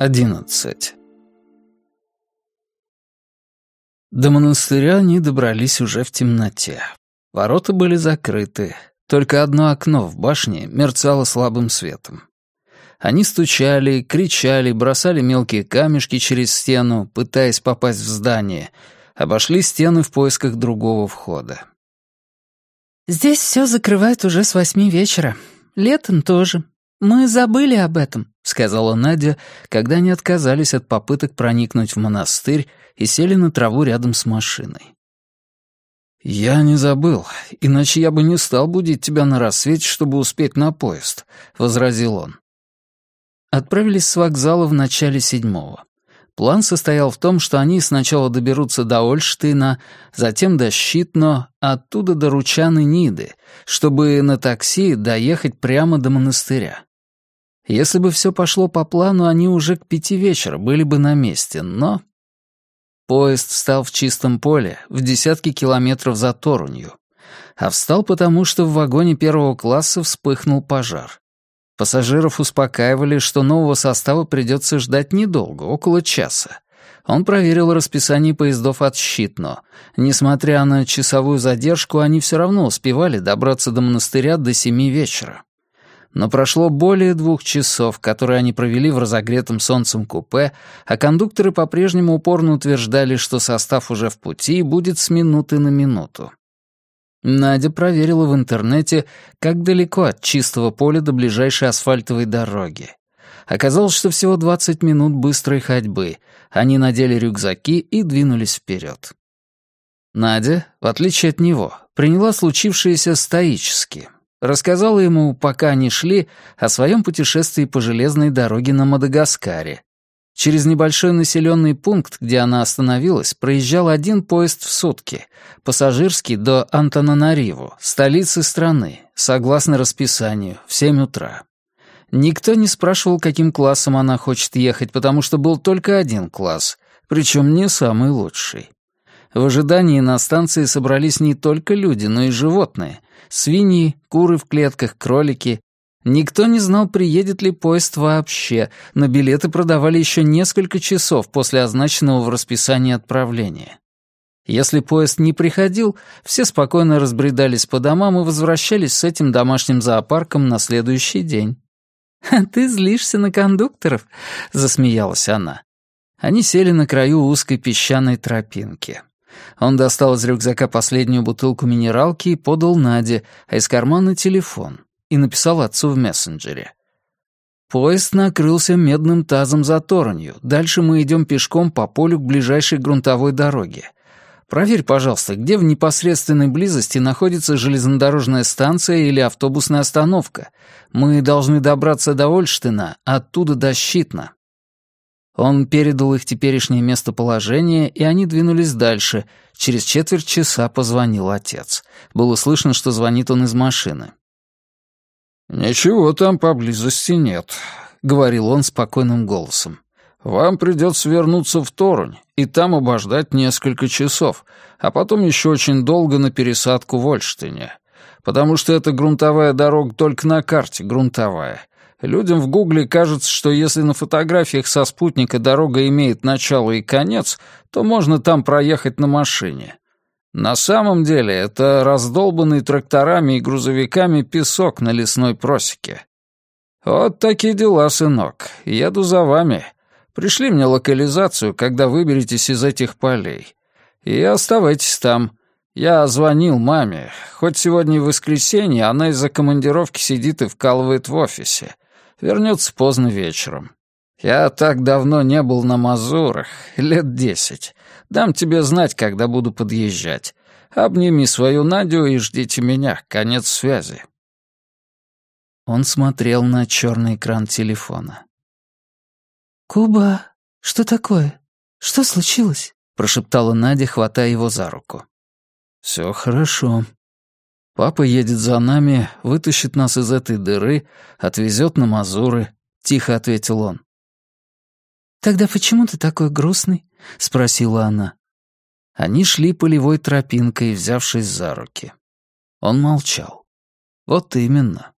11. До монастыря они добрались уже в темноте. Ворота были закрыты, только одно окно в башне мерцало слабым светом. Они стучали, кричали, бросали мелкие камешки через стену, пытаясь попасть в здание, обошли стены в поисках другого входа. «Здесь все закрывают уже с восьми вечера. Летом тоже. Мы забыли об этом», — сказала Надя, когда они отказались от попыток проникнуть в монастырь и сели на траву рядом с машиной. «Я не забыл, иначе я бы не стал будить тебя на рассвете, чтобы успеть на поезд», — возразил он. Отправились с вокзала в начале седьмого. План состоял в том, что они сначала доберутся до Ольштейна, затем до Щитно, оттуда до Ручаны Ниды, чтобы на такси доехать прямо до монастыря. Если бы все пошло по плану, они уже к пяти вечера были бы на месте, но... Поезд встал в чистом поле, в десятки километров за Торунью. А встал потому, что в вагоне первого класса вспыхнул пожар. Пассажиров успокаивали, что нового состава придется ждать недолго, около часа. Он проверил расписание поездов от Щитно. Несмотря на часовую задержку, они все равно успевали добраться до монастыря до семи вечера но прошло более двух часов, которые они провели в разогретом солнцем купе, а кондукторы по-прежнему упорно утверждали, что состав уже в пути и будет с минуты на минуту. Надя проверила в интернете, как далеко от чистого поля до ближайшей асфальтовой дороги. Оказалось, что всего 20 минут быстрой ходьбы. Они надели рюкзаки и двинулись вперед. Надя, в отличие от него, приняла случившееся стоически, Рассказала ему, пока они шли, о своем путешествии по железной дороге на Мадагаскаре. Через небольшой населенный пункт, где она остановилась, проезжал один поезд в сутки, пассажирский до Антананариву, столицы страны, согласно расписанию, в 7 утра. Никто не спрашивал, каким классом она хочет ехать, потому что был только один класс, причем не самый лучший. В ожидании на станции собрались не только люди, но и животные. Свиньи, куры в клетках, кролики. Никто не знал, приедет ли поезд вообще, но билеты продавали еще несколько часов после означенного в расписании отправления. Если поезд не приходил, все спокойно разбредались по домам и возвращались с этим домашним зоопарком на следующий день. «А ты злишься на кондукторов?» — засмеялась она. Они сели на краю узкой песчаной тропинки. Он достал из рюкзака последнюю бутылку минералки и подал Наде, а из кармана телефон, и написал отцу в мессенджере. Поезд накрылся медным тазом за торонью. Дальше мы идем пешком по полю к ближайшей грунтовой дороге. Проверь, пожалуйста, где в непосредственной близости находится железнодорожная станция или автобусная остановка. Мы должны добраться до Ольштина, оттуда до Щитна. Он передал их теперешнее местоположение, и они двинулись дальше. Через четверть часа позвонил отец. Было слышно, что звонит он из машины. «Ничего там поблизости нет», — говорил он спокойным голосом. «Вам придется вернуться в Торунь и там обождать несколько часов, а потом еще очень долго на пересадку в Ольштине, потому что эта грунтовая дорога только на карте грунтовая, Людям в Гугле кажется, что если на фотографиях со спутника дорога имеет начало и конец, то можно там проехать на машине. На самом деле это раздолбанный тракторами и грузовиками песок на лесной просеке. Вот такие дела, сынок. Еду за вами. Пришли мне локализацию, когда выберетесь из этих полей. И оставайтесь там. Я звонил маме. Хоть сегодня и воскресенье, она из-за командировки сидит и вкалывает в офисе. Вернется поздно вечером. Я так давно не был на Мазурах, лет десять. Дам тебе знать, когда буду подъезжать. Обними свою Надю и ждите меня. Конец связи». Он смотрел на черный экран телефона. «Куба, что такое? Что случилось?» — прошептала Надя, хватая его за руку. «Все хорошо», Папа едет за нами, вытащит нас из этой дыры, отвезет на Мазуры», — тихо ответил он. «Тогда почему ты такой грустный?» — спросила она. Они шли полевой тропинкой, взявшись за руки. Он молчал. «Вот именно.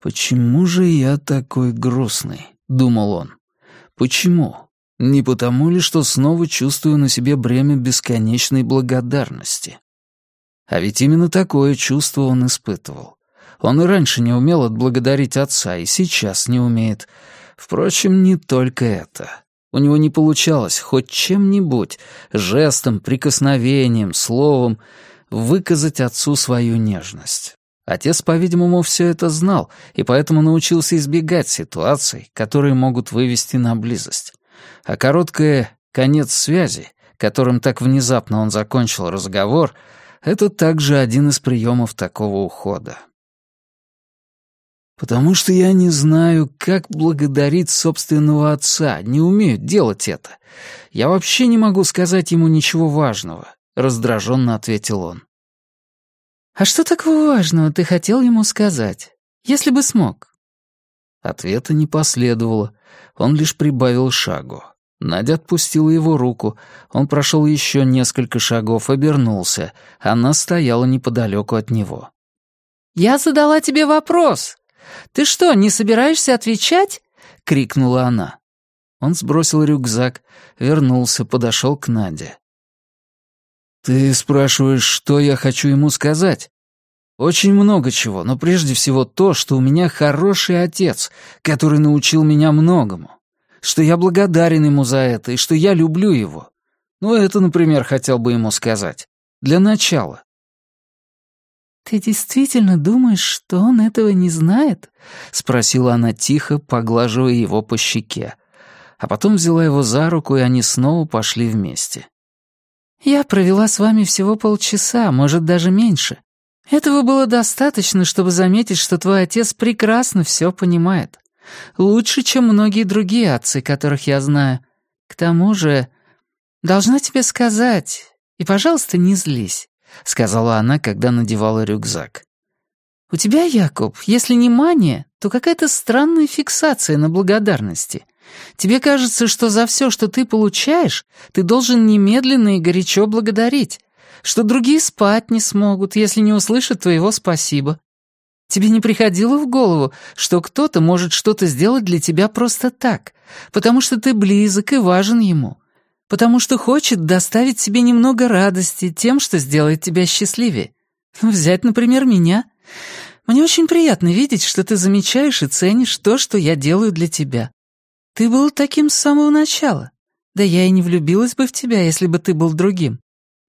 Почему же я такой грустный?» — думал он. Почему? Не потому ли, что снова чувствую на себе бремя бесконечной благодарности? А ведь именно такое чувство он испытывал. Он и раньше не умел отблагодарить отца, и сейчас не умеет. Впрочем, не только это. У него не получалось хоть чем-нибудь, жестом, прикосновением, словом, выказать отцу свою нежность. Отец, по-видимому, все это знал, и поэтому научился избегать ситуаций, которые могут вывести на близость. А короткое «конец связи», которым так внезапно он закончил разговор, это также один из приемов такого ухода. Потому что я не знаю, как благодарить собственного отца, не умею делать это. Я вообще не могу сказать ему ничего важного, раздраженно ответил он. А что такого важного ты хотел ему сказать, если бы смог? Ответа не последовало, он лишь прибавил шагу. Надя отпустила его руку, он прошел еще несколько шагов, обернулся, она стояла неподалеку от него. «Я задала тебе вопрос. Ты что, не собираешься отвечать?» — крикнула она. Он сбросил рюкзак, вернулся, подошел к Наде. «Ты спрашиваешь, что я хочу ему сказать?» «Очень много чего, но прежде всего то, что у меня хороший отец, который научил меня многому, что я благодарен ему за это и что я люблю его. Ну, это, например, хотел бы ему сказать. Для начала. «Ты действительно думаешь, что он этого не знает?» — спросила она тихо, поглаживая его по щеке. А потом взяла его за руку, и они снова пошли вместе. «Я провела с вами всего полчаса, может, даже меньше. Этого было достаточно, чтобы заметить, что твой отец прекрасно все понимает. Лучше, чем многие другие отцы, которых я знаю. К тому же, должна тебе сказать, и, пожалуйста, не злись. — сказала она, когда надевала рюкзак. «У тебя, Якоб, если не мания, то какая-то странная фиксация на благодарности. Тебе кажется, что за все, что ты получаешь, ты должен немедленно и горячо благодарить, что другие спать не смогут, если не услышат твоего спасибо. Тебе не приходило в голову, что кто-то может что-то сделать для тебя просто так, потому что ты близок и важен ему, потому что хочет доставить себе немного радости тем, что сделает тебя счастливее. Взять, например, меня. Мне очень приятно видеть, что ты замечаешь и ценишь то, что я делаю для тебя. Ты был таким с самого начала. Да я и не влюбилась бы в тебя, если бы ты был другим.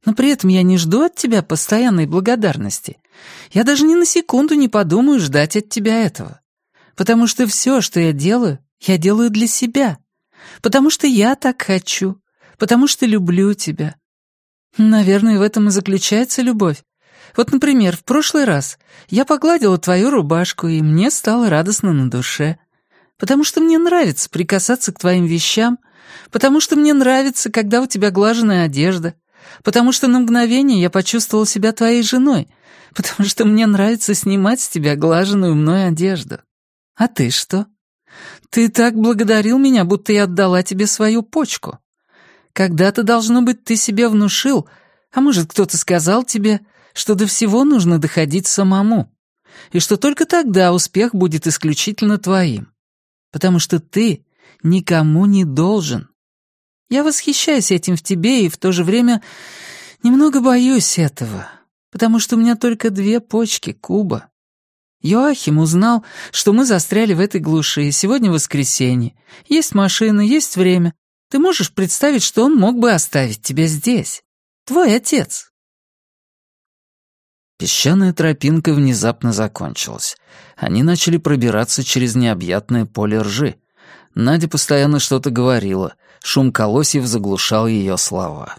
Но при этом я не жду от тебя постоянной благодарности. Я даже ни на секунду не подумаю ждать от тебя этого. Потому что все, что я делаю, я делаю для себя. Потому что я так хочу потому что люблю тебя. Наверное, в этом и заключается любовь. Вот, например, в прошлый раз я погладила твою рубашку, и мне стало радостно на душе. Потому что мне нравится прикасаться к твоим вещам, потому что мне нравится, когда у тебя глаженная одежда, потому что на мгновение я почувствовала себя твоей женой, потому что мне нравится снимать с тебя глаженную мной одежду. А ты что? Ты так благодарил меня, будто я отдала тебе свою почку. Когда-то, должно быть, ты себе внушил, а может, кто-то сказал тебе, что до всего нужно доходить самому, и что только тогда успех будет исключительно твоим, потому что ты никому не должен. Я восхищаюсь этим в тебе и в то же время немного боюсь этого, потому что у меня только две почки, Куба. Йоахим узнал, что мы застряли в этой глуши, и сегодня воскресенье. Есть машина, есть время. Ты можешь представить, что он мог бы оставить тебя здесь? Твой отец». Песчаная тропинка внезапно закончилась. Они начали пробираться через необъятное поле ржи. Надя постоянно что-то говорила, шум колосьев заглушал ее слова.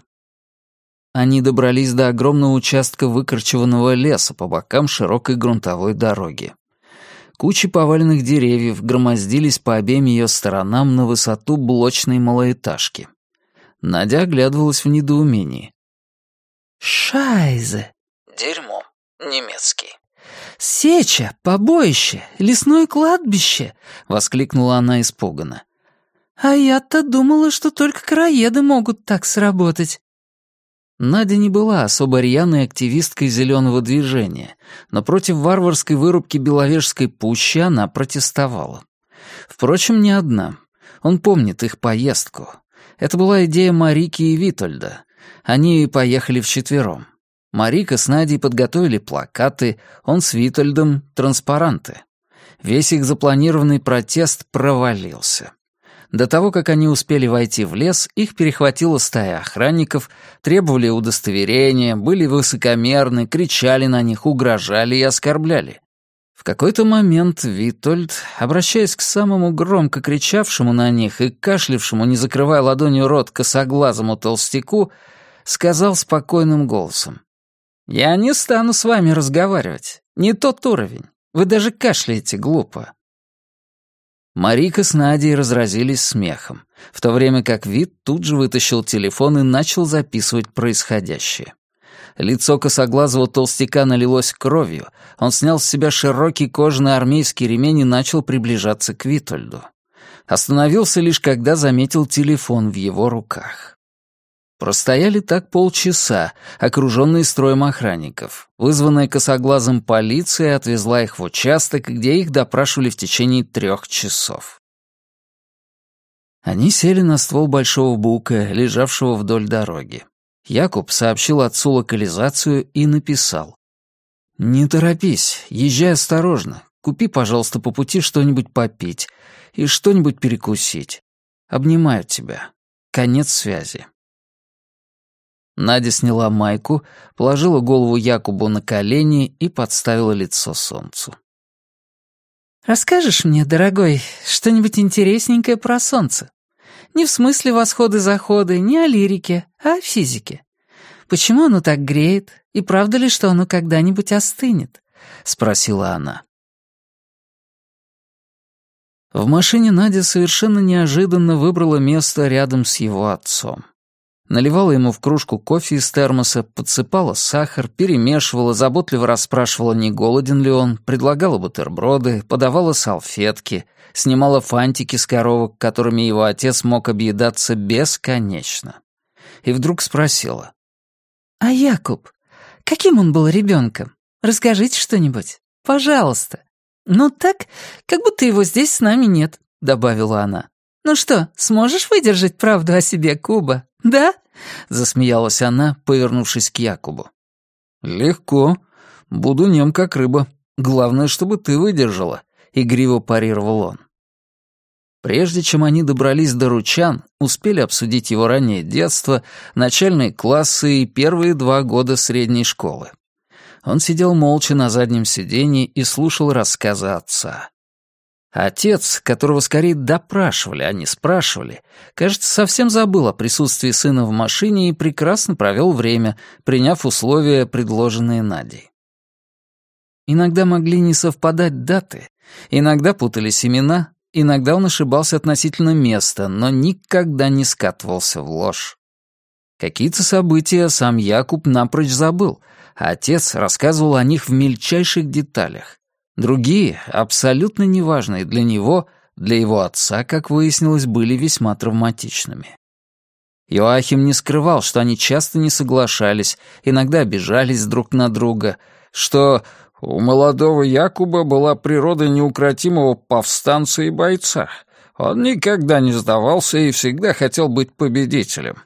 Они добрались до огромного участка выкорчеванного леса по бокам широкой грунтовой дороги. Кучи поваленных деревьев громоздились по обеим ее сторонам на высоту блочной малоэтажки. Надя оглядывалась в недоумении. «Шайзе!» «Дерьмо. Немецкий». «Сеча! Побоище! Лесное кладбище!» — воскликнула она испуганно. «А я-то думала, что только краеды могут так сработать». Надя не была особо рьяной активисткой зеленого движения, но против варварской вырубки Беловежской пущи она протестовала. Впрочем, не одна. Он помнит их поездку. Это была идея Марики и Витольда. Они поехали вчетвером. Марика с Надей подготовили плакаты, он с Витольдом — транспаранты. Весь их запланированный протест провалился. До того, как они успели войти в лес, их перехватила стая охранников, требовали удостоверения, были высокомерны, кричали на них, угрожали и оскорбляли. В какой-то момент Витольд, обращаясь к самому громко кричавшему на них и кашлявшему, не закрывая ладонью рот косоглазому толстяку, сказал спокойным голосом. «Я не стану с вами разговаривать. Не тот уровень. Вы даже кашляете глупо». Марика с Надей разразились смехом, в то время как Вит тут же вытащил телефон и начал записывать происходящее. Лицо косоглазого толстяка налилось кровью, он снял с себя широкий кожаный армейский ремень и начал приближаться к Витольду. Остановился лишь, когда заметил телефон в его руках. Простояли так полчаса, окруженные строем охранников. Вызванная косоглазом полиция отвезла их в участок, где их допрашивали в течение трех часов. Они сели на ствол большого бука, лежавшего вдоль дороги. Якуб сообщил отцу локализацию и написал. «Не торопись, езжай осторожно. Купи, пожалуйста, по пути что-нибудь попить и что-нибудь перекусить. Обнимаю тебя. Конец связи». Надя сняла майку, положила голову Якубу на колени и подставила лицо солнцу. «Расскажешь мне, дорогой, что-нибудь интересненькое про солнце? Не в смысле восходы-заходы, не о лирике, а о физике. Почему оно так греет, и правда ли, что оно когда-нибудь остынет?» — спросила она. В машине Надя совершенно неожиданно выбрала место рядом с его отцом наливала ему в кружку кофе из термоса, подсыпала сахар, перемешивала, заботливо расспрашивала, не голоден ли он, предлагала бутерброды, подавала салфетки, снимала фантики с коровок, которыми его отец мог объедаться бесконечно. И вдруг спросила. «А Якуб, каким он был ребенком? Расскажите что-нибудь, пожалуйста. Ну так, как будто его здесь с нами нет», — добавила она. «Ну что, сможешь выдержать правду о себе, Куба?» «Да?» — засмеялась она, повернувшись к Якубу. «Легко. Буду нем как рыба. Главное, чтобы ты выдержала», — игриво парировал он. Прежде чем они добрались до Ручан, успели обсудить его раннее детство, начальные классы и первые два года средней школы. Он сидел молча на заднем сиденье и слушал рассказы отца. Отец, которого скорее допрашивали, а не спрашивали, кажется, совсем забыл о присутствии сына в машине и прекрасно провел время, приняв условия, предложенные Надей. Иногда могли не совпадать даты, иногда путались имена, иногда он ошибался относительно места, но никогда не скатывался в ложь. Какие-то события сам Якуб напрочь забыл, а отец рассказывал о них в мельчайших деталях, Другие, абсолютно неважные для него, для его отца, как выяснилось, были весьма травматичными. Иоахим не скрывал, что они часто не соглашались, иногда обижались друг на друга, что у молодого Якуба была природа неукротимого повстанца и бойца. Он никогда не сдавался и всегда хотел быть победителем.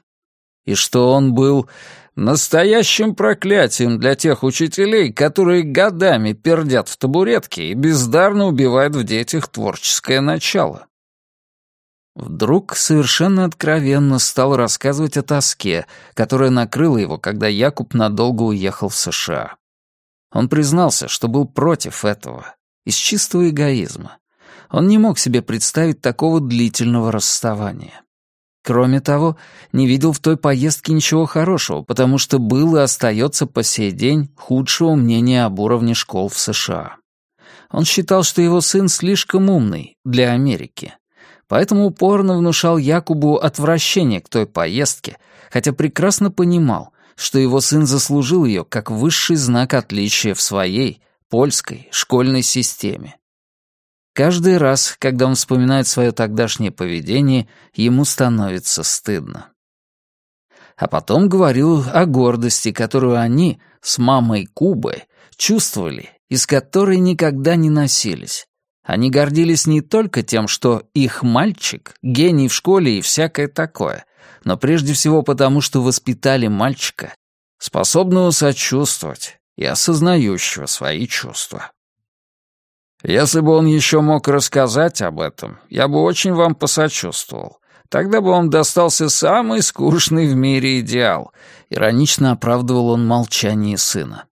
И что он был Настоящим проклятием для тех учителей, которые годами пердят в табуретке и бездарно убивают в детях творческое начало. Вдруг совершенно откровенно стал рассказывать о тоске, которая накрыла его, когда Якуб надолго уехал в США. Он признался, что был против этого, из чистого эгоизма. Он не мог себе представить такого длительного расставания. Кроме того, не видел в той поездке ничего хорошего, потому что был и остается по сей день худшего мнения об уровне школ в США. Он считал, что его сын слишком умный для Америки. Поэтому упорно внушал Якубу отвращение к той поездке, хотя прекрасно понимал, что его сын заслужил ее как высший знак отличия в своей, польской, школьной системе. Каждый раз, когда он вспоминает свое тогдашнее поведение, ему становится стыдно. А потом говорил о гордости, которую они с мамой Кубы чувствовали, из которой никогда не носились. Они гордились не только тем, что их мальчик — гений в школе и всякое такое, но прежде всего потому, что воспитали мальчика, способного сочувствовать и осознающего свои чувства. Если бы он еще мог рассказать об этом, я бы очень вам посочувствовал. Тогда бы он достался самый скучный в мире идеал. Иронично оправдывал он молчание сына.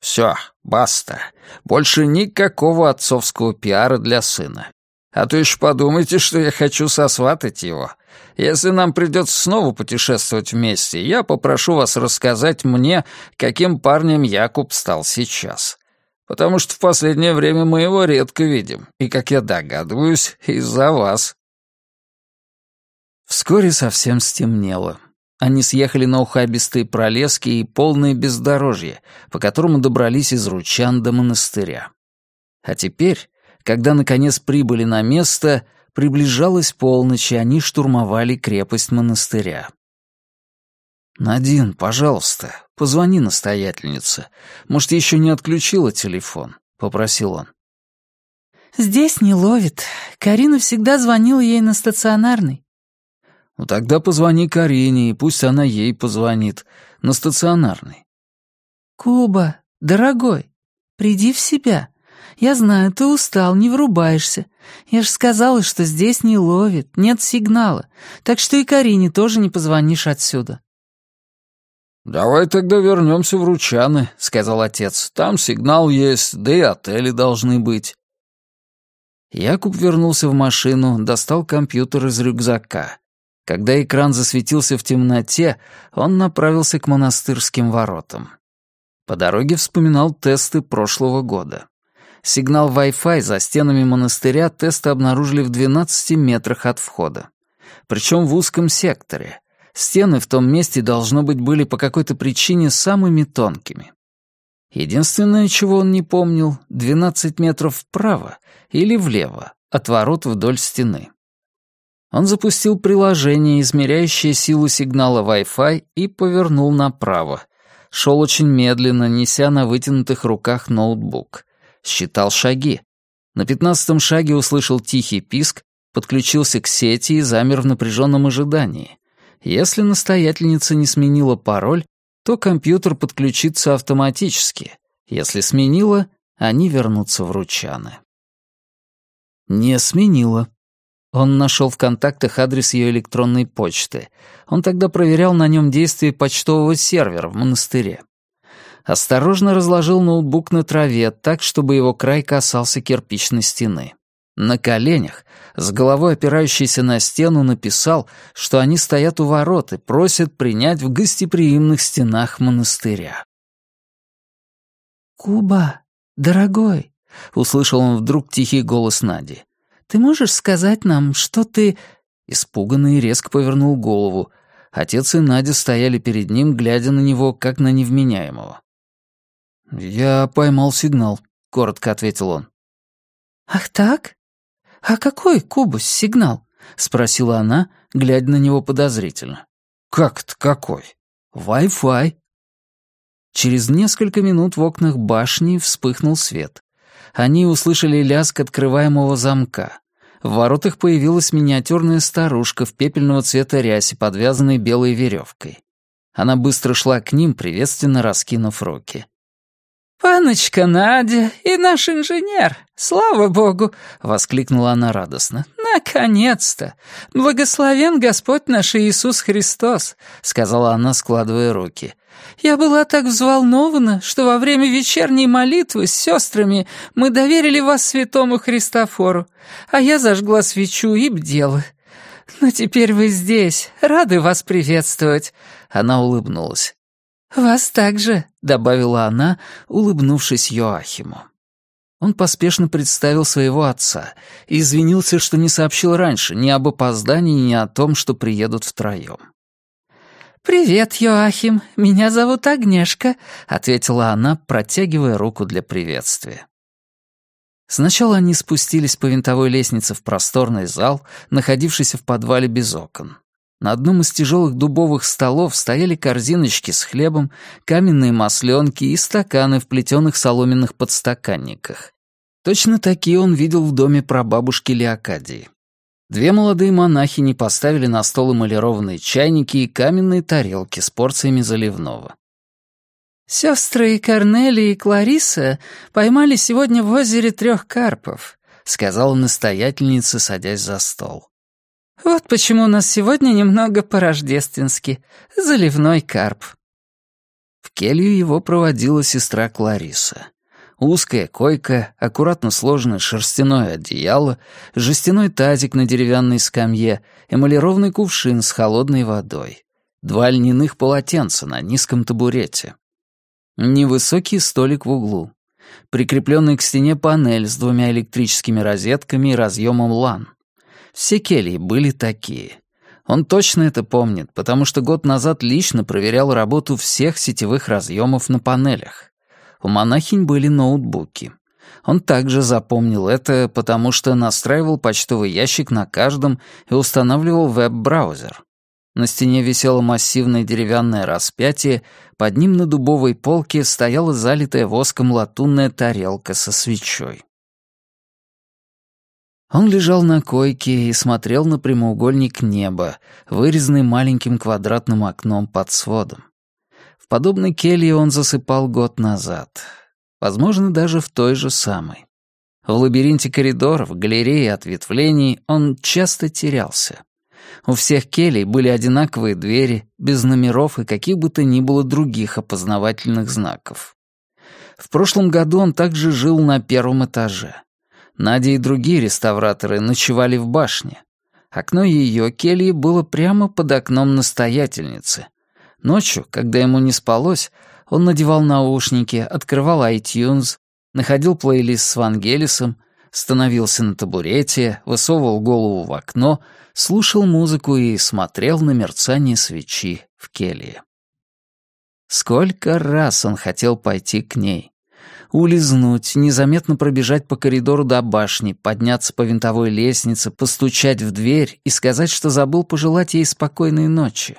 Все, баста. Больше никакого отцовского пиара для сына. А то еще подумайте, что я хочу сосватать его. Если нам придется снова путешествовать вместе, я попрошу вас рассказать мне, каким парнем Якуб стал сейчас потому что в последнее время мы его редко видим, и, как я догадываюсь, из-за вас». Вскоре совсем стемнело. Они съехали на ухабистые пролески и полное бездорожье, по которому добрались из Ручан до монастыря. А теперь, когда наконец прибыли на место, приближалась полночь, и они штурмовали крепость монастыря. «Надин, пожалуйста, позвони настоятельнице. Может, еще не отключила телефон?» — попросил он. «Здесь не ловит. Карина всегда звонила ей на стационарный». «Ну тогда позвони Карине, и пусть она ей позвонит. На стационарный». «Куба, дорогой, приди в себя. Я знаю, ты устал, не врубаешься. Я же сказала, что здесь не ловит, нет сигнала. Так что и Карине тоже не позвонишь отсюда». «Давай тогда вернемся в Ручаны», — сказал отец. «Там сигнал есть, да и отели должны быть». Якуб вернулся в машину, достал компьютер из рюкзака. Когда экран засветился в темноте, он направился к монастырским воротам. По дороге вспоминал тесты прошлого года. Сигнал Wi-Fi за стенами монастыря тесты обнаружили в 12 метрах от входа. Причем в узком секторе. Стены в том месте, должно быть, были по какой-то причине самыми тонкими. Единственное, чего он не помнил, 12 метров вправо или влево от ворот вдоль стены. Он запустил приложение, измеряющее силу сигнала Wi-Fi, и повернул направо. Шел очень медленно, неся на вытянутых руках ноутбук. Считал шаги. На пятнадцатом шаге услышал тихий писк, подключился к сети и замер в напряженном ожидании. Если настоятельница не сменила пароль, то компьютер подключится автоматически. Если сменила, они вернутся в Ручаны. Не сменила. Он нашел в контактах адрес ее электронной почты. Он тогда проверял на нем действие почтового сервера в монастыре. Осторожно разложил ноутбук на траве так, чтобы его край касался кирпичной стены. На коленях, с головой опирающейся на стену, написал, что они стоят у ворот и просят принять в гостеприимных стенах монастыря. «Куба, дорогой», — услышал он вдруг тихий голос Нади, — «ты можешь сказать нам, что ты...» Испуганный резко повернул голову. Отец и Надя стояли перед ним, глядя на него, как на невменяемого. «Я поймал сигнал», — коротко ответил он. «Ах так? «А какой, Кубус, сигнал?» — спросила она, глядя на него подозрительно. «Как-то какой? Wi-Fi». Через несколько минут в окнах башни вспыхнул свет. Они услышали лязг открываемого замка. В воротах появилась миниатюрная старушка в пепельного цвета рясе, подвязанной белой веревкой. Она быстро шла к ним, приветственно раскинув руки. «Паночка Надя и наш инженер! Слава богу!» — воскликнула она радостно. «Наконец-то! Благословен Господь наш Иисус Христос!» — сказала она, складывая руки. «Я была так взволнована, что во время вечерней молитвы с сестрами мы доверили вас святому Христофору, а я зажгла свечу и бдела. Но теперь вы здесь, рады вас приветствовать!» Она улыбнулась. «Вас также», — добавила она, улыбнувшись Йоахиму. Он поспешно представил своего отца и извинился, что не сообщил раньше ни об опоздании, ни о том, что приедут втроем. «Привет, Йоахим, меня зовут Агнешка», — ответила она, протягивая руку для приветствия. Сначала они спустились по винтовой лестнице в просторный зал, находившийся в подвале без окон. На одном из тяжелых дубовых столов стояли корзиночки с хлебом, каменные масленки и стаканы в плетеных соломенных подстаканниках. Точно такие он видел в доме прабабушки Леокадии. Две молодые монахини поставили на стол эмалированные чайники и каменные тарелки с порциями заливного. «Сестры Корнелия и Клариса поймали сегодня в озере трех карпов», — сказала настоятельница, садясь за стол. «Вот почему у нас сегодня немного по-рождественски. Заливной карп». В келью его проводила сестра Клариса. Узкая койка, аккуратно сложенное шерстяное одеяло, жестяной тазик на деревянной скамье, эмалированный кувшин с холодной водой. Два льняных полотенца на низком табурете. Невысокий столик в углу. Прикрепленный к стене панель с двумя электрическими розетками и разъемом LAN. Все кельи были такие. Он точно это помнит, потому что год назад лично проверял работу всех сетевых разъемов на панелях. У монахинь были ноутбуки. Он также запомнил это, потому что настраивал почтовый ящик на каждом и устанавливал веб-браузер. На стене висело массивное деревянное распятие, под ним на дубовой полке стояла залитая воском латунная тарелка со свечой. Он лежал на койке и смотрел на прямоугольник неба, вырезанный маленьким квадратным окном под сводом. В подобной келье он засыпал год назад. Возможно, даже в той же самой. В лабиринте коридоров, галереи ответвлений он часто терялся. У всех келей были одинаковые двери, без номеров и каких бы то ни было других опознавательных знаков. В прошлом году он также жил на первом этаже. Надя и другие реставраторы ночевали в башне. Окно ее кельи было прямо под окном настоятельницы, Ночью, когда ему не спалось, он надевал наушники, открывал iTunes, находил плейлист с Вангелисом, становился на табурете, высовывал голову в окно, слушал музыку и смотрел на мерцание свечи в келье. Сколько раз он хотел пойти к ней. Улизнуть, незаметно пробежать по коридору до башни, подняться по винтовой лестнице, постучать в дверь и сказать, что забыл пожелать ей спокойной ночи.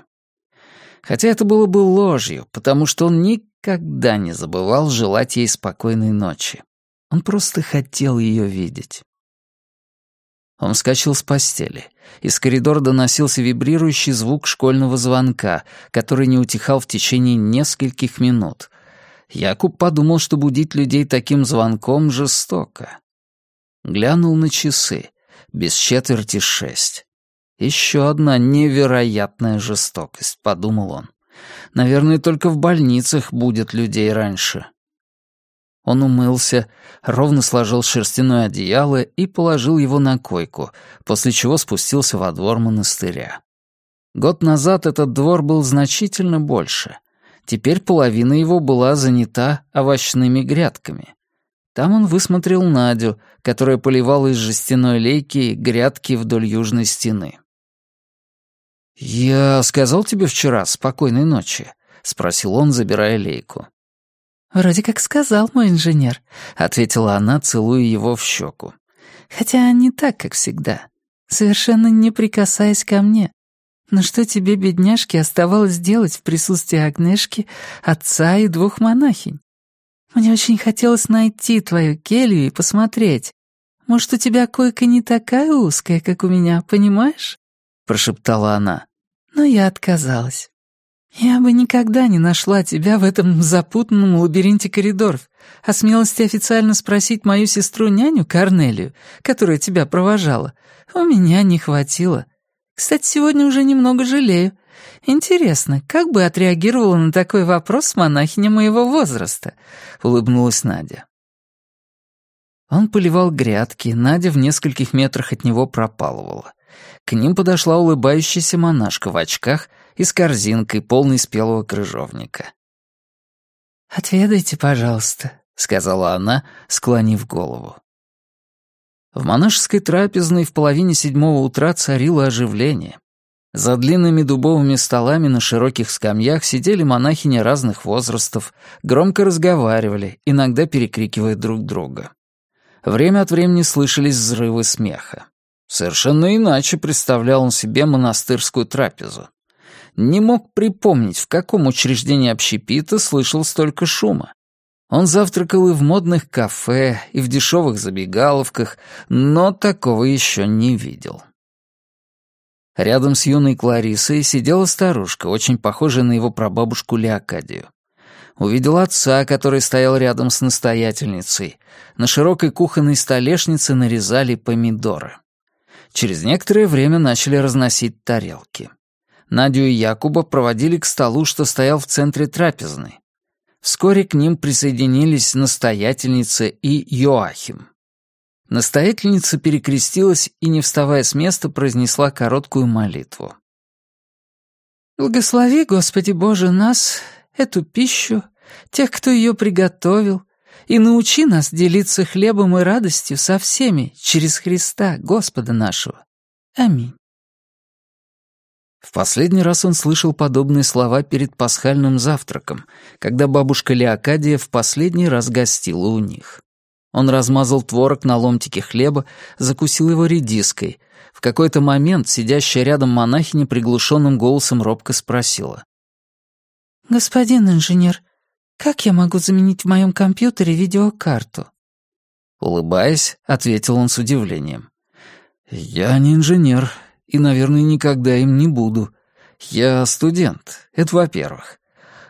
Хотя это было бы ложью, потому что он никогда не забывал желать ей спокойной ночи. Он просто хотел ее видеть. Он вскочил с постели. Из коридора доносился вибрирующий звук школьного звонка, который не утихал в течение нескольких минут. Якуб подумал, что будить людей таким звонком жестоко. Глянул на часы. Без четверти шесть. Еще одна невероятная жестокость, подумал он. Наверное, только в больницах будет людей раньше. Он умылся, ровно сложил шерстяное одеяло и положил его на койку, после чего спустился во двор монастыря. Год назад этот двор был значительно больше. Теперь половина его была занята овощными грядками. Там он высмотрел Надю, которая поливала из жестяной лейки грядки вдоль южной стены. «Я сказал тебе вчера спокойной ночи?» — спросил он, забирая лейку. «Вроде как сказал мой инженер», — ответила она, целуя его в щеку. «Хотя не так, как всегда. Совершенно не прикасаясь ко мне. Но что тебе, бедняжке, оставалось делать в присутствии Агнешки, отца и двух монахинь? Мне очень хотелось найти твою келью и посмотреть. Может, у тебя койка не такая узкая, как у меня, понимаешь?» — прошептала она. «Но я отказалась. Я бы никогда не нашла тебя в этом запутанном лабиринте коридоров, а смелости официально спросить мою сестру-няню Корнелию, которая тебя провожала, у меня не хватило. Кстати, сегодня уже немного жалею. Интересно, как бы отреагировала на такой вопрос монахиня моего возраста?» — улыбнулась Надя. Он поливал грядки, Надя в нескольких метрах от него пропалывала. К ним подошла улыбающаяся монашка в очках и с корзинкой, полной спелого крыжовника. «Отведайте, пожалуйста», — сказала она, склонив голову. В монашеской трапезной в половине седьмого утра царило оживление. За длинными дубовыми столами на широких скамьях сидели монахини разных возрастов, громко разговаривали, иногда перекрикивая друг друга. Время от времени слышались взрывы смеха. Совершенно иначе представлял он себе монастырскую трапезу. Не мог припомнить, в каком учреждении общепита слышал столько шума. Он завтракал и в модных кафе, и в дешевых забегаловках, но такого еще не видел. Рядом с юной Кларисой сидела старушка, очень похожая на его прабабушку Леокадию. Увидел отца, который стоял рядом с настоятельницей. На широкой кухонной столешнице нарезали помидоры. Через некоторое время начали разносить тарелки. Надю и Якуба проводили к столу, что стоял в центре трапезной. Вскоре к ним присоединились настоятельница и Йоахим. Настоятельница перекрестилась и, не вставая с места, произнесла короткую молитву. «Благослови, Господи Боже, нас, эту пищу, тех, кто ее приготовил, и научи нас делиться хлебом и радостью со всеми через Христа, Господа нашего. Аминь». В последний раз он слышал подобные слова перед пасхальным завтраком, когда бабушка Леокадия в последний раз гостила у них. Он размазал творог на ломтике хлеба, закусил его редиской. В какой-то момент сидящая рядом монахиня приглушенным голосом робко спросила. «Господин инженер, как я могу заменить в моем компьютере видеокарту?» Улыбаясь, ответил он с удивлением. «Я не инженер и, наверное, никогда им не буду. Я студент, это во-первых.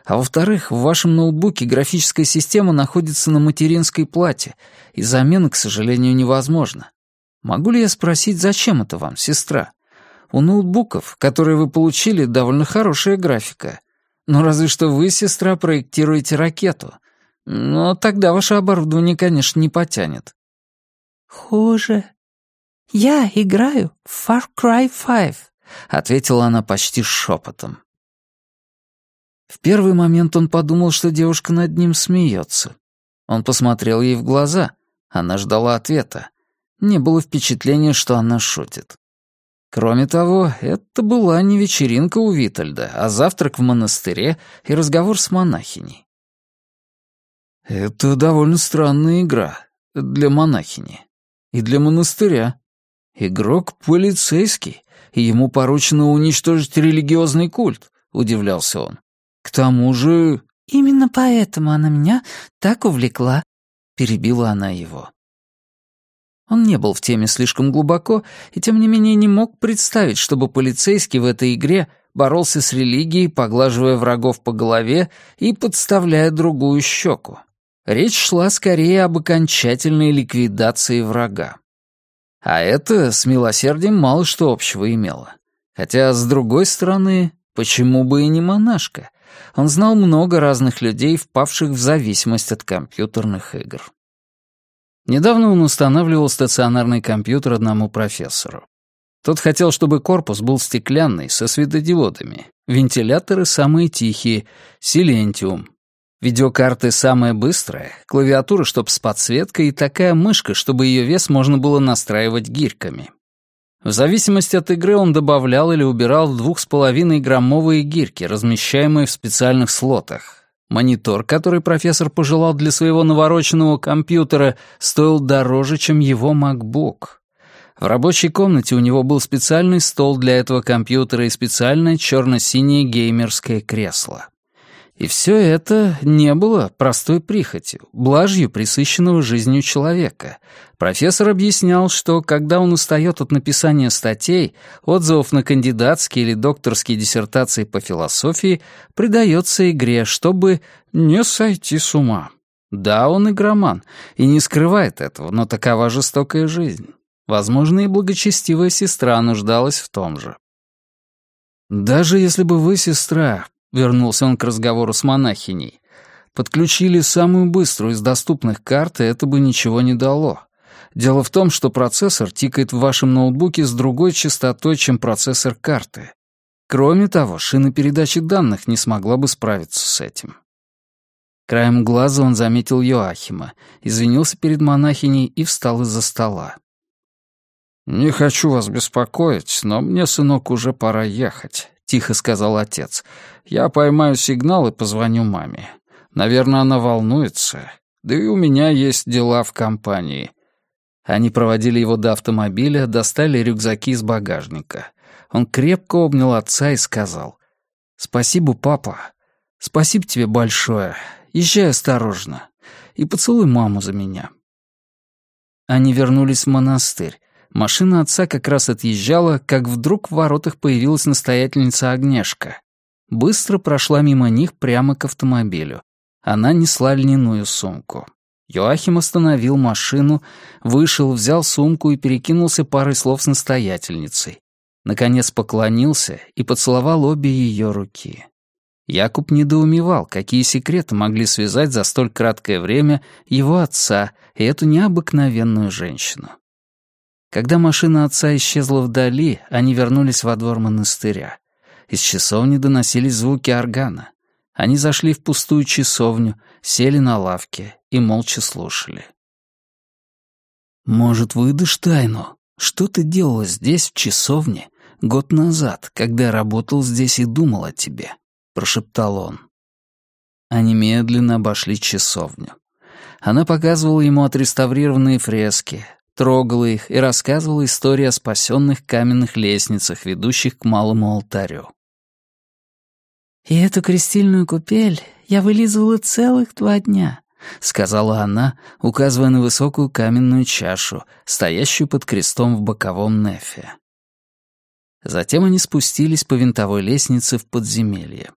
А во-вторых, в вашем ноутбуке графическая система находится на материнской плате, и замена, к сожалению, невозможна. Могу ли я спросить, зачем это вам, сестра? У ноутбуков, которые вы получили, довольно хорошая графика. Но разве что вы, сестра, проектируете ракету. Но тогда ваше оборудование, конечно, не потянет. Хуже. Я играю в Far Cry 5, ответила она почти шепотом. В первый момент он подумал, что девушка над ним смеется. Он посмотрел ей в глаза. Она ждала ответа. Не было впечатления, что она шутит. Кроме того, это была не вечеринка у Витальда, а завтрак в монастыре и разговор с монахиней. Это довольно странная игра для монахини и для монастыря. Игрок полицейский, и ему поручено уничтожить религиозный культ, удивлялся он. К тому же... Именно поэтому она меня так увлекла, перебила она его. Он не был в теме слишком глубоко и, тем не менее, не мог представить, чтобы полицейский в этой игре боролся с религией, поглаживая врагов по голове и подставляя другую щеку. Речь шла скорее об окончательной ликвидации врага. А это с милосердием мало что общего имело. Хотя, с другой стороны, почему бы и не монашка? Он знал много разных людей, впавших в зависимость от компьютерных игр. Недавно он устанавливал стационарный компьютер одному профессору. Тот хотел, чтобы корпус был стеклянный, со светодиодами. Вентиляторы самые тихие, силентиум. Видеокарты самая быстрая, клавиатура, чтоб с подсветкой, и такая мышка, чтобы ее вес можно было настраивать гирьками. В зависимости от игры он добавлял или убирал двух с половиной граммовые гирьки, размещаемые в специальных слотах. Монитор, который профессор пожелал для своего навороченного компьютера, стоил дороже, чем его MacBook. В рабочей комнате у него был специальный стол для этого компьютера и специальное черно-синее геймерское кресло. И все это не было простой прихотью, блажью присыщенного жизнью человека. Профессор объяснял, что когда он устает от написания статей, отзывов на кандидатские или докторские диссертации по философии, придается игре, чтобы не сойти с ума. Да, он игроман, и не скрывает этого, но такова жестокая жизнь. Возможно, и благочестивая сестра нуждалась в том же. Даже если бы вы, сестра, Вернулся он к разговору с монахиней. Подключили самую быструю из доступных карт, и это бы ничего не дало. Дело в том, что процессор тикает в вашем ноутбуке с другой частотой, чем процессор карты. Кроме того, шина передачи данных не смогла бы справиться с этим. Краем глаза он заметил Йоахима, извинился перед монахиней и встал из-за стола. «Не хочу вас беспокоить, но мне, сынок, уже пора ехать. — тихо сказал отец. «Я поймаю сигнал и позвоню маме. Наверное, она волнуется. Да и у меня есть дела в компании». Они проводили его до автомобиля, достали рюкзаки из багажника. Он крепко обнял отца и сказал. «Спасибо, папа. Спасибо тебе большое. Езжай осторожно. и поцелуй маму за меня». Они вернулись в монастырь. Машина отца как раз отъезжала, как вдруг в воротах появилась настоятельница Агнешка. Быстро прошла мимо них прямо к автомобилю. Она несла льняную сумку. Йоахим остановил машину, вышел, взял сумку и перекинулся парой слов с настоятельницей. Наконец поклонился и поцеловал обе ее руки. Якуб недоумевал, какие секреты могли связать за столь краткое время его отца и эту необыкновенную женщину. Когда машина отца исчезла вдали, они вернулись во двор монастыря. Из часовни доносились звуки органа. Они зашли в пустую часовню, сели на лавке и молча слушали. «Может, выдашь тайну? Что ты делала здесь, в часовне, год назад, когда работал здесь и думал о тебе?» — прошептал он. Они медленно обошли часовню. Она показывала ему отреставрированные фрески, трогала их и рассказывала истории о спасенных каменных лестницах, ведущих к малому алтарю. «И эту крестильную купель я вылизывала целых два дня», — сказала она, указывая на высокую каменную чашу, стоящую под крестом в боковом нефе. Затем они спустились по винтовой лестнице в подземелье.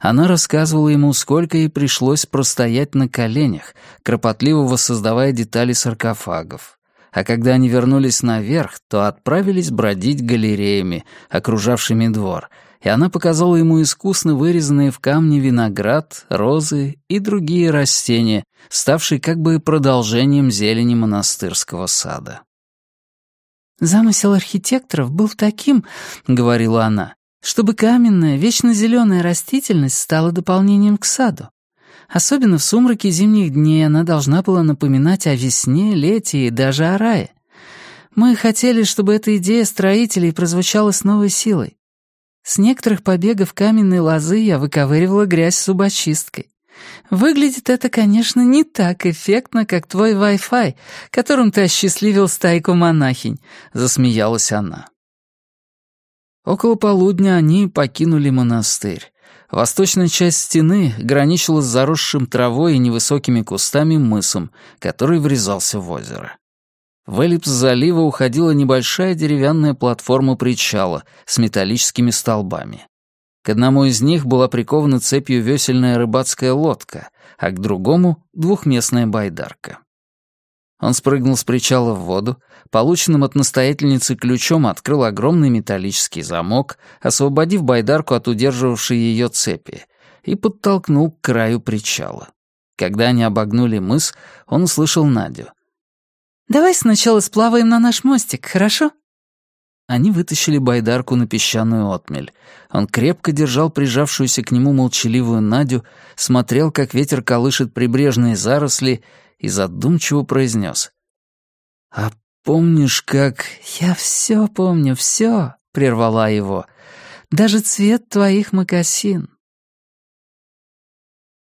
Она рассказывала ему, сколько ей пришлось простоять на коленях, кропотливо воссоздавая детали саркофагов. А когда они вернулись наверх, то отправились бродить галереями, окружавшими двор — и она показала ему искусно вырезанные в камне виноград, розы и другие растения, ставшие как бы продолжением зелени монастырского сада. «Замысел архитекторов был таким, — говорила она, — чтобы каменная, вечно зеленая растительность стала дополнением к саду. Особенно в сумраке зимних дней она должна была напоминать о весне, лете и даже о рае. Мы хотели, чтобы эта идея строителей прозвучала с новой силой. С некоторых побегов каменной лозы я выковыривала грязь зубочисткой. Выглядит это, конечно, не так эффектно, как твой Wi-Fi, которым ты осчастливил стайку монахинь», — засмеялась она. Около полудня они покинули монастырь. Восточная часть стены граничила с заросшим травой и невысокими кустами мысом, который врезался в озеро. В эллипс залива уходила небольшая деревянная платформа причала с металлическими столбами. К одному из них была прикована цепью весельная рыбацкая лодка, а к другому — двухместная байдарка. Он спрыгнул с причала в воду, полученным от настоятельницы ключом открыл огромный металлический замок, освободив байдарку от удерживавшей ее цепи, и подтолкнул к краю причала. Когда они обогнули мыс, он услышал Надю — «Давай сначала сплаваем на наш мостик, хорошо?» Они вытащили байдарку на песчаную отмель. Он крепко держал прижавшуюся к нему молчаливую Надю, смотрел, как ветер колышет прибрежные заросли, и задумчиво произнес. «А помнишь, как...» «Я все помню, все», — прервала его. «Даже цвет твоих мокасин».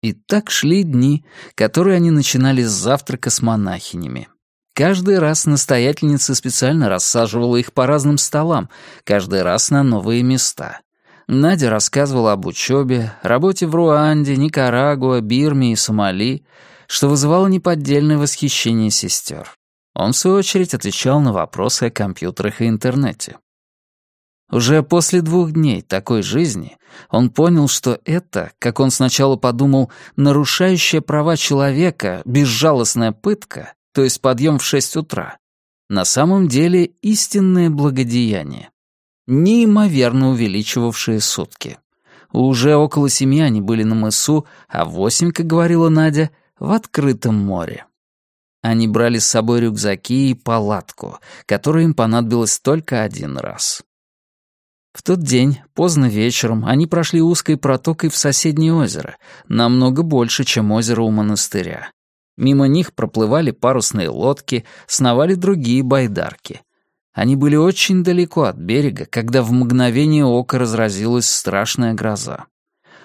И так шли дни, которые они начинали с завтрака с монахинями. Каждый раз настоятельница специально рассаживала их по разным столам, каждый раз на новые места. Надя рассказывала об учебе, работе в Руанде, Никарагуа, Бирме и Сомали, что вызывало неподдельное восхищение сестер. Он, в свою очередь, отвечал на вопросы о компьютерах и интернете. Уже после двух дней такой жизни он понял, что это, как он сначала подумал, нарушающая права человека, безжалостная пытка, то есть подъем в шесть утра, на самом деле истинное благодеяние, неимоверно увеличивавшие сутки. Уже около семи они были на мысу, а восемь, как говорила Надя, в открытом море. Они брали с собой рюкзаки и палатку, которая им понадобилась только один раз. В тот день, поздно вечером, они прошли узкой протокой в соседнее озеро, намного больше, чем озеро у монастыря. Мимо них проплывали парусные лодки, сновали другие байдарки. Они были очень далеко от берега, когда в мгновение ока разразилась страшная гроза.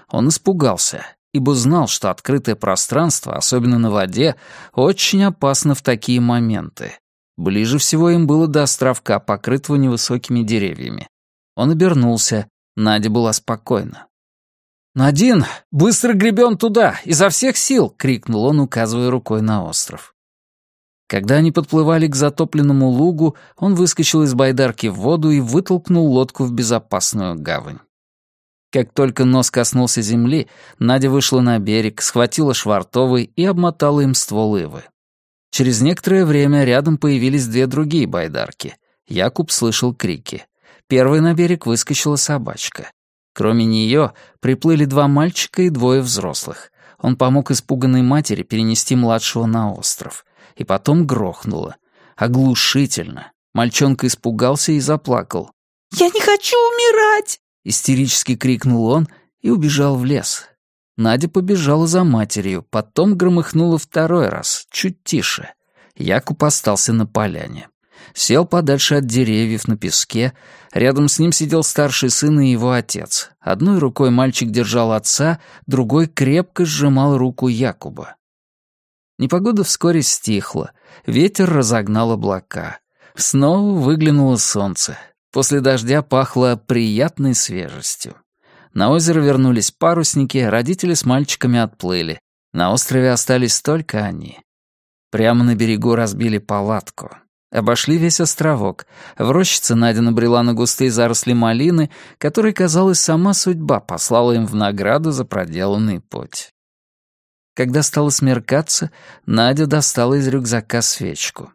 Он испугался, ибо знал, что открытое пространство, особенно на воде, очень опасно в такие моменты. Ближе всего им было до островка, покрытого невысокими деревьями. Он обернулся, Надя была спокойна. «Надин, быстро гребем туда, изо всех сил!» — крикнул он, указывая рукой на остров. Когда они подплывали к затопленному лугу, он выскочил из байдарки в воду и вытолкнул лодку в безопасную гавань. Как только нос коснулся земли, Надя вышла на берег, схватила швартовый и обмотала им ствол ивы. Через некоторое время рядом появились две другие байдарки. Якуб слышал крики. Первой на берег выскочила собачка. Кроме нее приплыли два мальчика и двое взрослых. Он помог испуганной матери перенести младшего на остров. И потом грохнуло. Оглушительно. Мальчонка испугался и заплакал. «Я не хочу умирать!» Истерически крикнул он и убежал в лес. Надя побежала за матерью, потом громыхнула второй раз, чуть тише. Якуб остался на поляне. Сел подальше от деревьев на песке. Рядом с ним сидел старший сын и его отец. Одной рукой мальчик держал отца, другой крепко сжимал руку Якуба. Непогода вскоре стихла. Ветер разогнал облака. Снова выглянуло солнце. После дождя пахло приятной свежестью. На озеро вернулись парусники, родители с мальчиками отплыли. На острове остались только они. Прямо на берегу разбили палатку. Обошли весь островок. В рощице Надя набрела на густые заросли малины, которые, казалось, сама судьба послала им в награду за проделанный путь. Когда стало смеркаться, Надя достала из рюкзака свечку.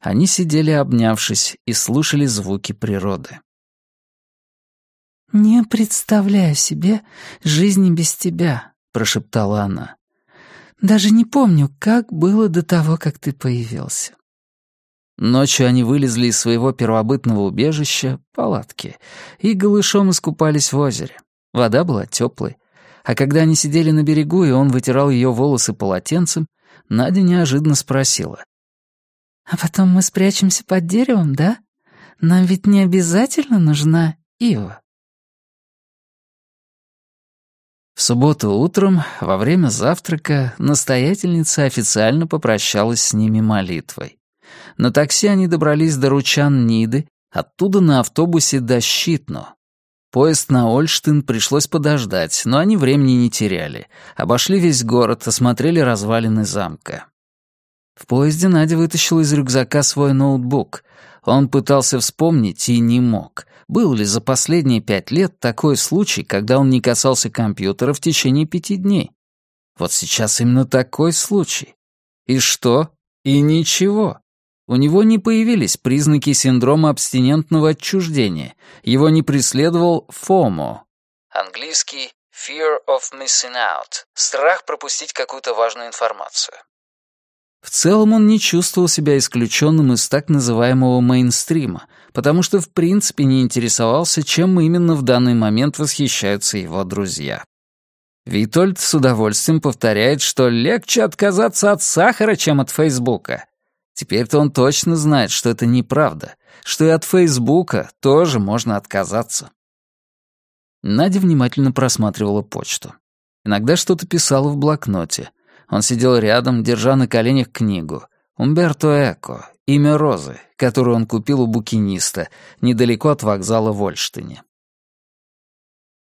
Они сидели обнявшись и слушали звуки природы. «Не представляю себе жизни без тебя», — прошептала она. «Даже не помню, как было до того, как ты появился». Ночью они вылезли из своего первобытного убежища, палатки, и голышом искупались в озере. Вода была теплой. А когда они сидели на берегу, и он вытирал ее волосы полотенцем, Надя неожиданно спросила. А потом мы спрячемся под деревом, да? Нам ведь не обязательно нужна ива. В субботу утром, во время завтрака, настоятельница официально попрощалась с ними молитвой. На такси они добрались до Ручан-Ниды, оттуда на автобусе до Щитно. Поезд на Ольштин пришлось подождать, но они времени не теряли. Обошли весь город, осмотрели развалины замка. В поезде Надя вытащила из рюкзака свой ноутбук. Он пытался вспомнить и не мог. Был ли за последние пять лет такой случай, когда он не касался компьютера в течение пяти дней? Вот сейчас именно такой случай. И что? И ничего. У него не появились признаки синдрома абстинентного отчуждения. Его не преследовал FOMO. Английский Fear of Missing Out. Страх пропустить какую-то важную информацию. В целом он не чувствовал себя исключенным из так называемого мейнстрима, потому что в принципе не интересовался, чем именно в данный момент восхищаются его друзья. Витольд с удовольствием повторяет, что легче отказаться от сахара, чем от Фейсбука. Теперь-то он точно знает, что это неправда, что и от Фейсбука тоже можно отказаться. Надя внимательно просматривала почту. Иногда что-то писала в блокноте. Он сидел рядом, держа на коленях книгу. «Умберто Эко. Имя Розы», которую он купил у букиниста, недалеко от вокзала в Ольштине.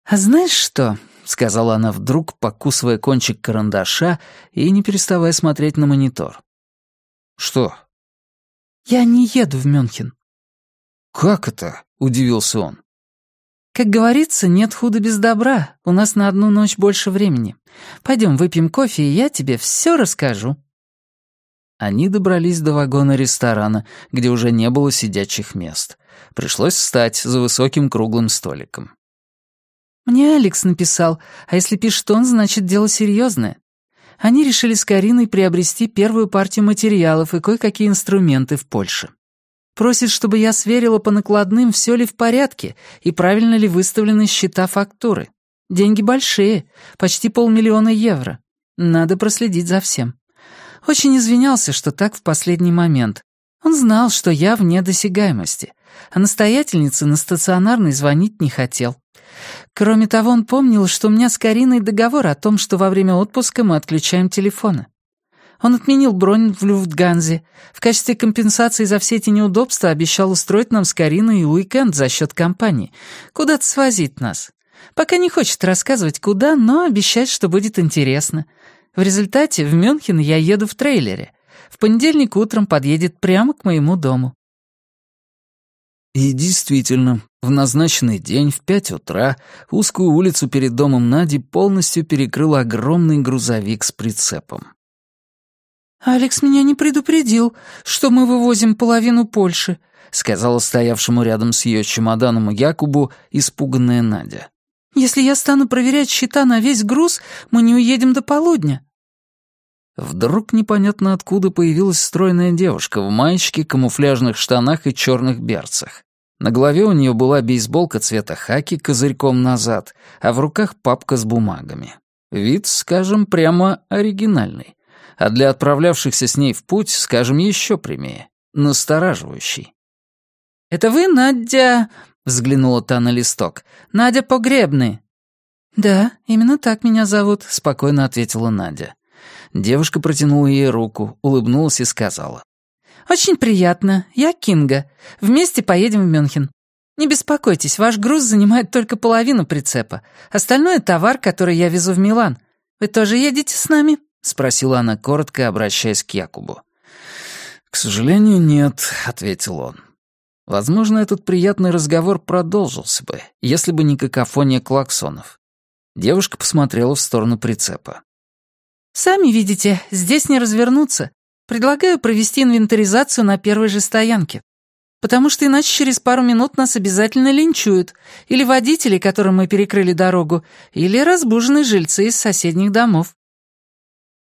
«А знаешь что?» — сказала она вдруг, покусывая кончик карандаша и не переставая смотреть на монитор. «Что?» «Я не еду в Мюнхен». «Как это?» — удивился он. Как говорится, нет худа без добра. У нас на одну ночь больше времени. Пойдем выпьем кофе, и я тебе все расскажу». Они добрались до вагона ресторана, где уже не было сидячих мест. Пришлось встать за высоким круглым столиком. «Мне Алекс написал, а если пишет он, значит, дело серьезное. Они решили с Кариной приобрести первую партию материалов и кое-какие инструменты в Польше. Просит, чтобы я сверила по накладным, все ли в порядке и правильно ли выставлены счета фактуры. Деньги большие, почти полмиллиона евро. Надо проследить за всем. Очень извинялся, что так в последний момент. Он знал, что я вне досягаемости, а настоятельнице на стационарный звонить не хотел. Кроме того, он помнил, что у меня с Кариной договор о том, что во время отпуска мы отключаем телефоны. Он отменил бронь в Люфтганзе. В качестве компенсации за все эти неудобства обещал устроить нам с Кариной уикенд за счет компании. Куда-то свозить нас. Пока не хочет рассказывать, куда, но обещает, что будет интересно. В результате в Мюнхен я еду в трейлере. В понедельник утром подъедет прямо к моему дому. И действительно, в назначенный день в пять утра узкую улицу перед домом Нади полностью перекрыл огромный грузовик с прицепом. «Алекс меня не предупредил, что мы вывозим половину Польши», сказала стоявшему рядом с ее чемоданом Якубу испуганная Надя. «Если я стану проверять счета на весь груз, мы не уедем до полудня». Вдруг непонятно откуда появилась стройная девушка в маечке, камуфляжных штанах и черных берцах. На голове у нее была бейсболка цвета хаки козырьком назад, а в руках папка с бумагами. Вид, скажем, прямо оригинальный. А для отправлявшихся с ней в путь, скажем, еще прямее, настораживающий. «Это вы, Надя?» — взглянула та на листок. «Надя Погребный». «Да, именно так меня зовут», — спокойно ответила Надя. Девушка протянула ей руку, улыбнулась и сказала. «Очень приятно. Я Кинга. Вместе поедем в Мюнхен. Не беспокойтесь, ваш груз занимает только половину прицепа. Остальное — товар, который я везу в Милан. Вы тоже едете с нами?» — спросила она коротко, обращаясь к Якубу. «К сожалению, нет», — ответил он. Возможно, этот приятный разговор продолжился бы, если бы не какофония клаксонов. Девушка посмотрела в сторону прицепа. «Сами видите, здесь не развернуться. Предлагаю провести инвентаризацию на первой же стоянке. Потому что иначе через пару минут нас обязательно линчуют. Или водители, которым мы перекрыли дорогу, или разбуженные жильцы из соседних домов».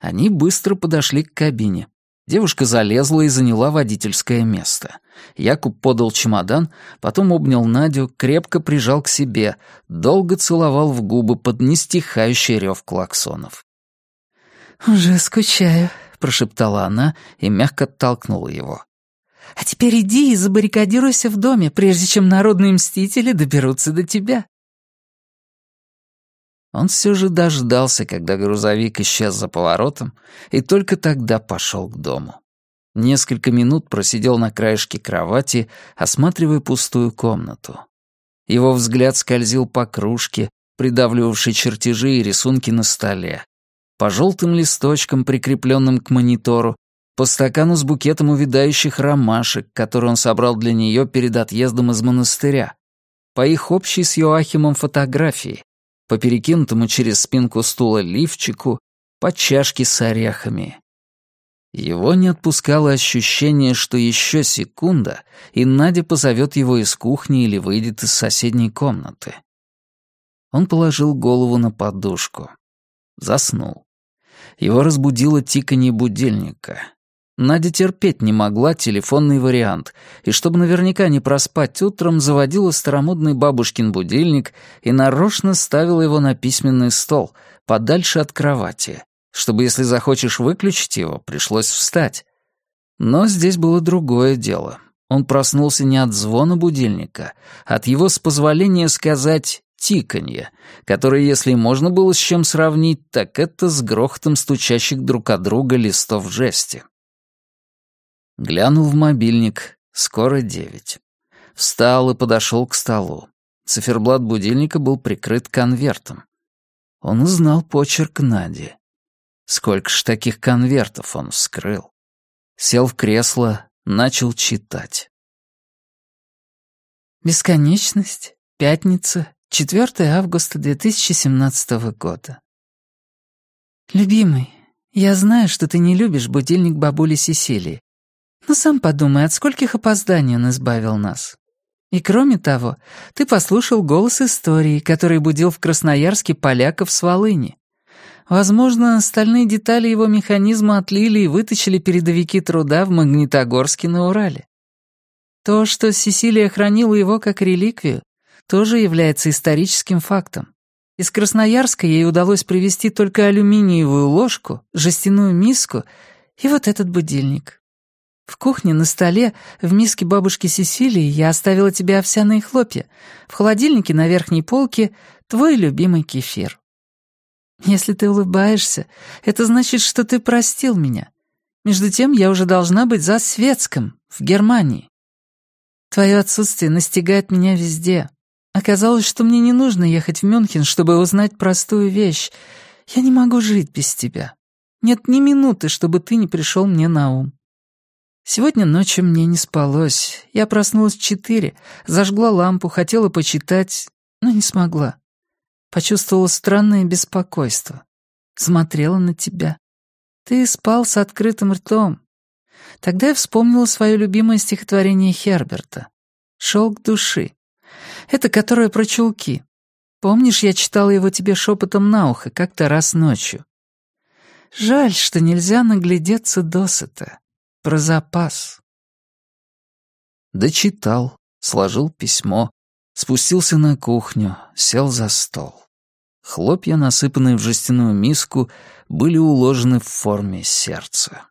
Они быстро подошли к кабине. Девушка залезла и заняла водительское место. Якуб подал чемодан, потом обнял Надю, крепко прижал к себе, долго целовал в губы под нестихающий рев клаксонов. «Уже скучаю», — прошептала она и мягко оттолкнула его. «А теперь иди и забаррикадируйся в доме, прежде чем народные мстители доберутся до тебя». Он все же дождался, когда грузовик исчез за поворотом, и только тогда пошел к дому. Несколько минут просидел на краешке кровати, осматривая пустую комнату. Его взгляд скользил по кружке, придавливавшей чертежи и рисунки на столе, по желтым листочкам, прикрепленным к монитору, по стакану с букетом увядающих ромашек, который он собрал для нее перед отъездом из монастыря, по их общей с Йоахимом фотографии, по перекинутому через спинку стула лифчику, по чашке с орехами. Его не отпускало ощущение, что еще секунда, и Надя позовет его из кухни или выйдет из соседней комнаты. Он положил голову на подушку. Заснул. Его разбудило тиканье будильника. Надя терпеть не могла телефонный вариант, и чтобы наверняка не проспать утром, заводила старомодный бабушкин будильник и нарочно ставила его на письменный стол, подальше от кровати, чтобы, если захочешь выключить его, пришлось встать. Но здесь было другое дело. Он проснулся не от звона будильника, а от его, с позволения сказать, тиканье, которое, если можно было с чем сравнить, так это с грохотом стучащих друг от друга листов жести. Глянул в мобильник. Скоро девять. Встал и подошел к столу. Циферблат будильника был прикрыт конвертом. Он узнал почерк Нади. Сколько ж таких конвертов он вскрыл. Сел в кресло, начал читать. «Бесконечность. Пятница. 4 августа 2017 года. «Любимый, я знаю, что ты не любишь будильник бабули Сесилии. Но сам подумай, от скольких опозданий он избавил нас. И кроме того, ты послушал голос истории, который будил в Красноярске поляков с Волыни. Возможно, остальные детали его механизма отлили и вытащили передовики труда в Магнитогорске на Урале. То, что Сесилия хранила его как реликвию, тоже является историческим фактом. Из Красноярска ей удалось привезти только алюминиевую ложку, жестяную миску и вот этот будильник. В кухне на столе в миске бабушки Сесилии я оставила тебе овсяные хлопья. В холодильнике на верхней полке твой любимый кефир. Если ты улыбаешься, это значит, что ты простил меня. Между тем, я уже должна быть за Светском, в Германии. Твое отсутствие настигает меня везде. Оказалось, что мне не нужно ехать в Мюнхен, чтобы узнать простую вещь. Я не могу жить без тебя. Нет ни минуты, чтобы ты не пришел мне на ум. Сегодня ночью мне не спалось. Я проснулась в четыре, зажгла лампу, хотела почитать, но не смогла. Почувствовала странное беспокойство. Смотрела на тебя. Ты спал с открытым ртом. Тогда я вспомнила свое любимое стихотворение Херберта «Шелк души». Это которое про чулки. Помнишь, я читала его тебе шепотом на ухо как-то раз ночью? Жаль, что нельзя наглядеться досыта. Про запас. Дочитал, сложил письмо, спустился на кухню, сел за стол. Хлопья, насыпанные в жестяную миску, были уложены в форме сердца.